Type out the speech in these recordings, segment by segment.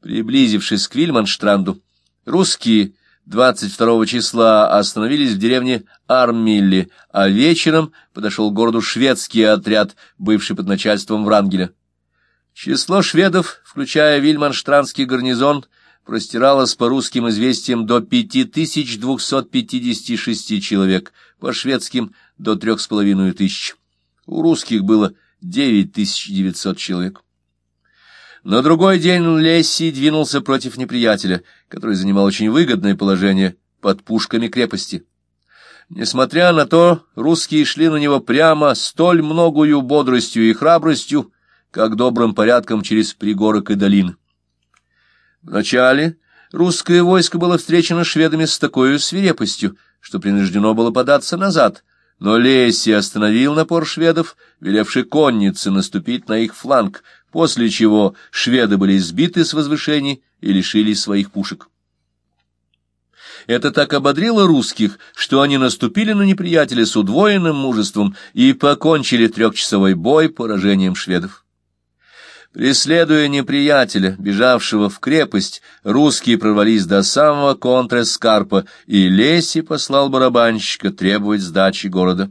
Приблизившись к Вильманштранду, русские 22 числа остановились в деревне Армилле, а вечером подошел к городу шведский отряд, бывший под начальством Врангеля. Число шведов, включая Вильманштранский гарнизон, простиралось по русским известиям до 5256 человек, по шведским — до трех с половиной тысяч. У русских было 9900 человек. На другой день Лесси двинулся против неприятеля, который занимал очень выгодное положение под пушками крепости. Несмотря на то, русские шли на него прямо столь многою бодростью и храбростью, как добрым порядком через пригорок и долин. Вначале русское войско было встречено шведами с такой свирепостью, что принуждено было податься назад, но Леси остановил напор шведов, велевший коннице наступить на их фланг, после чего шведы были сбиты с возвышений и лишились своих пушек. Это так ободрило русских, что они наступили на неприятеля с удвоенным мужеством и покончили трехчасовой бой поражением шведов. Преследуя неприятеля, бежавшего в крепость, русские прорвались до самого Контрескарпа, и Леси послал барабанщика требовать сдачи города.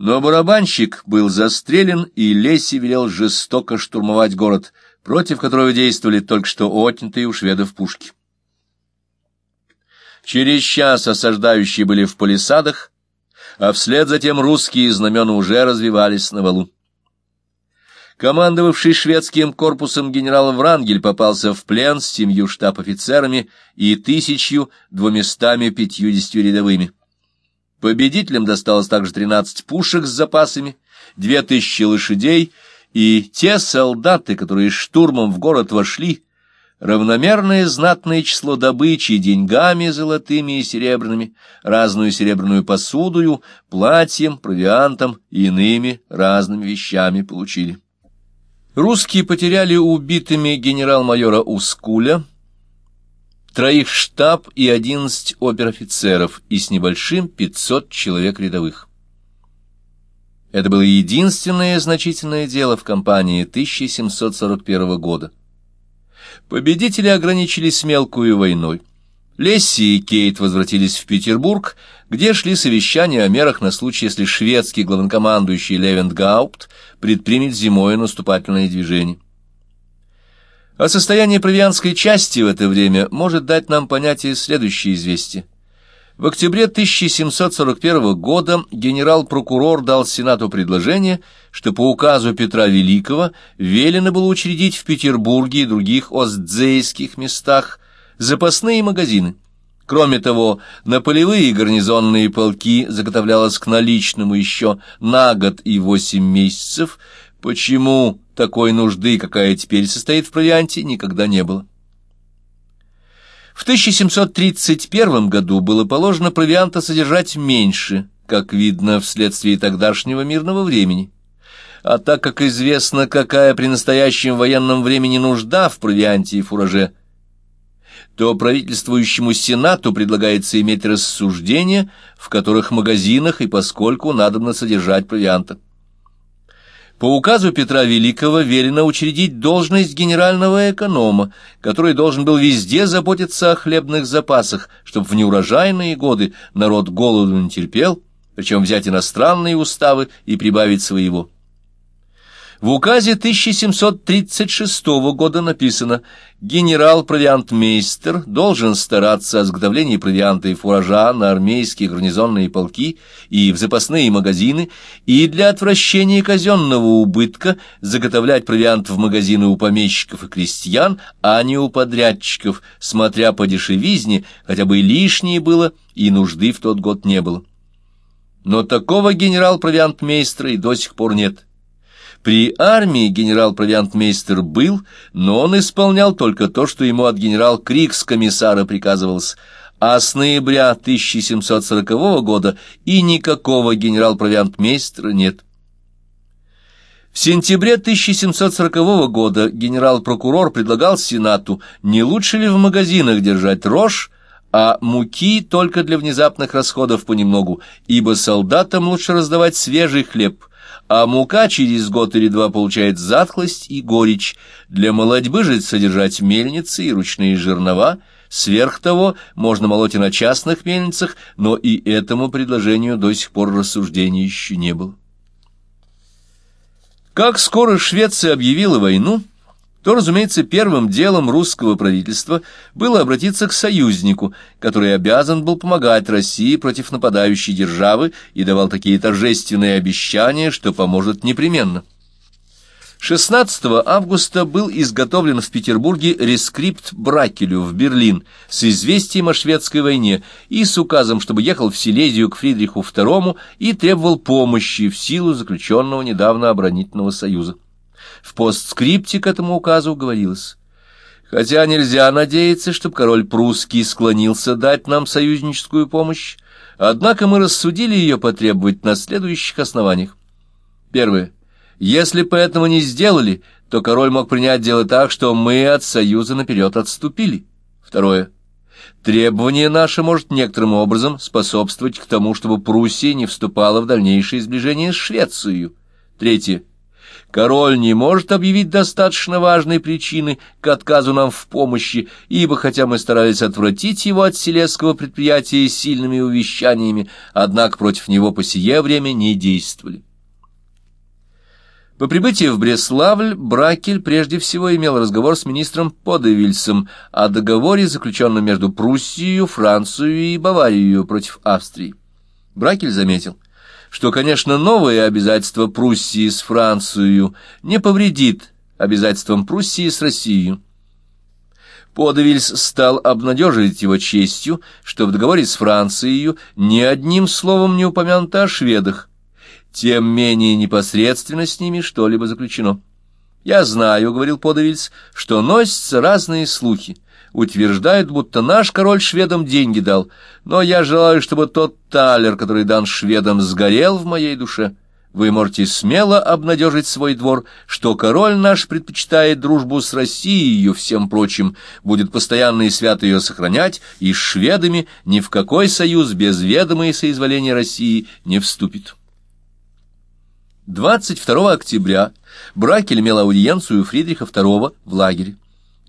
Но барабанщик был застрелен, и Леси велел жестоко штурмовать город, против которого действовали только что отнятые у шведов пушки. Через час осаждающие были в палисадах, а вслед затем русские знамена уже развивались на валу. Командовавший шведским корпусом генерал Врангель попался в плен с семью штаб-офицерами и тысячью двуместами пятьюдесятью рядовыми. Победителям досталось также тринадцать пушек с запасами, две тысячи лошадей, и те солдаты, которые штурмом в город вошли, равномерное знатное число добычи деньгами золотыми и серебряными, разную серебряную посудою, платьем, провиантом и иными разными вещами получили. Русские потеряли убитыми генерал-майора Ускуля, троих штаб и одиннадцать обер-офицеров и с небольшим пятьсот человек рядовых. Это было единственное значительное дело в кампании 1741 года. Победители ограничились мелкую войной. Лесси и Кейт возвратились в Петербург, где шли совещания о мерах на случай, если шведский главнокомандующий Левентгаупт предпримет зимой наступательное движение. О состоянии провианской части в это время может дать нам понятие следующее известие. В октябре 1741 года генерал-прокурор дал Сенату предложение, что по указу Петра Великого велено было учредить в Петербурге и других остзейских местах запасные магазины. Кроме того, на полевые гарнизонные полки заготовлялось к наличному еще на год и восемь месяцев. Почему такой нужды, какая теперь состоит в провианте, никогда не было? В 1731 году было положено провианта содержать меньше, как видно вследствие тогдашнего мирного времени. А так как известно, какая при настоящем военном времени нужда в провианте и фураже – то правительствующему Сенату предлагается иметь рассуждения, в которых магазинах и поскольку надобно содержать провианта. По указу Петра Великого велено учредить должность генерального эконома, который должен был везде заботиться о хлебных запасах, чтобы в неурожайные годы народ голоду не терпел, причем взять иностранные уставы и прибавить своего. В указе 1736 года написано «Генерал-провиантмейстер должен стараться о сготовлении провианта и фуража на армейские гарнизонные полки и в запасные магазины и для отвращения казенного убытка заготовлять провиант в магазины у помещиков и крестьян, а не у подрядчиков, смотря по дешевизне, хотя бы и лишнее было, и нужды в тот год не было». Но такого генерал-провиантмейстера и до сих пор нет. При армии генерал-провиантмейстер был, но он исполнял только то, что ему от генерал-крикс-комиссара приказывалось, а с ноября 1740 года и никакого генерал-провиантмейстера нет. В сентябре 1740 года генерал-прокурор предлагал Сенату, не лучше ли в магазинах держать рожь, а муки только для внезапных расходов понемногу, ибо солдатам лучше раздавать свежий хлеб, а мука через год или два получает затхлость и горечь. Для молодьбы же содержать мельницы и ручные жернова. Сверх того, можно молоть и на частных мельницах, но и этому предложению до сих пор рассуждения еще не было. Как скоро Швеция объявила войну, то, разумеется, первым делом русского правительства было обратиться к союзнику, который обязан был помогать России против нападающей державы и давал такие торжественные обещания, что поможет непременно. 16 августа был изготовлен в Петербурге рескрипт Бракелю в Берлин с известием о шведской войне и с указом, чтобы ехал в Силезию к Фридриху II и требовал помощи в силу заключенного недавно оборонительного союза. В постскрипте к этому указу говорилось. Хотя нельзя надеяться, чтобы король прусский склонился дать нам союзническую помощь, однако мы рассудили ее потребовать на следующих основаниях. Первое. Если бы этого не сделали, то король мог принять дело так, что мы от союза наперед отступили. Второе. Требование наше может некоторым образом способствовать к тому, чтобы Пруссия не вступала в дальнейшее сближение с Швецией. Третье. Король не может объявить достаточно важной причины к отказу нам в помощи, ибо хотя мы старались отвратить его от селесского предприятия сильными увещаниями, однако против него по сие время не действовали. По прибытии в Бреславль Бракель прежде всего имел разговор с министром Подевильсом о договоре, заключенном между Пруссией, Францией и Баварией против Австрии. Бракель заметил – что, конечно, новое обязательство Пруссии с Францией не повредит обязательствам Пруссии с Россией. Подавильс стал обнадеживать его честью, что в договоре с Францией ни одним словом не упомянуто о шведах, тем менее непосредственно с ними что-либо заключено. «Я знаю, — говорил Подавильс, — что носятся разные слухи, утверждают, будто наш король шведам деньги дал, но я желаю, чтобы тот талер, который дан шведам, сгорел в моей душе. Вы можете смело обнадежить свой двор, что король наш предпочитает дружбу с Россией всем прочим, будет постоянно и свято ее сохранять, и с шведами ни в какой союз без ведома и соизволения России не вступит». 22 октября Бракель имел аудиенцию Фридриха II в лагере.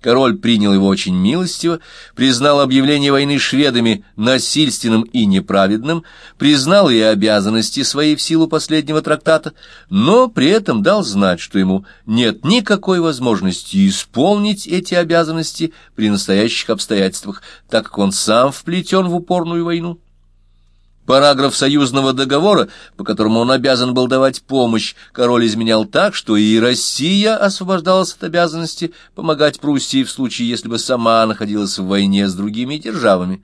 Король принял его очень милостиво, признал объявление войны шведами насильственным и неправедным, признал и обязанности свои в силу последнего трактата, но при этом дал знать, что ему нет никакой возможности исполнить эти обязанности при настоящих обстоятельствах, так как он сам вплетен в упорную войну. Параграф союзного договора, по которому он обязан был давать помощь, король изменял так, что и Россия освобождалась от обязанности помогать Пруссии в случае, если бы сама находилась в войне с другими державами.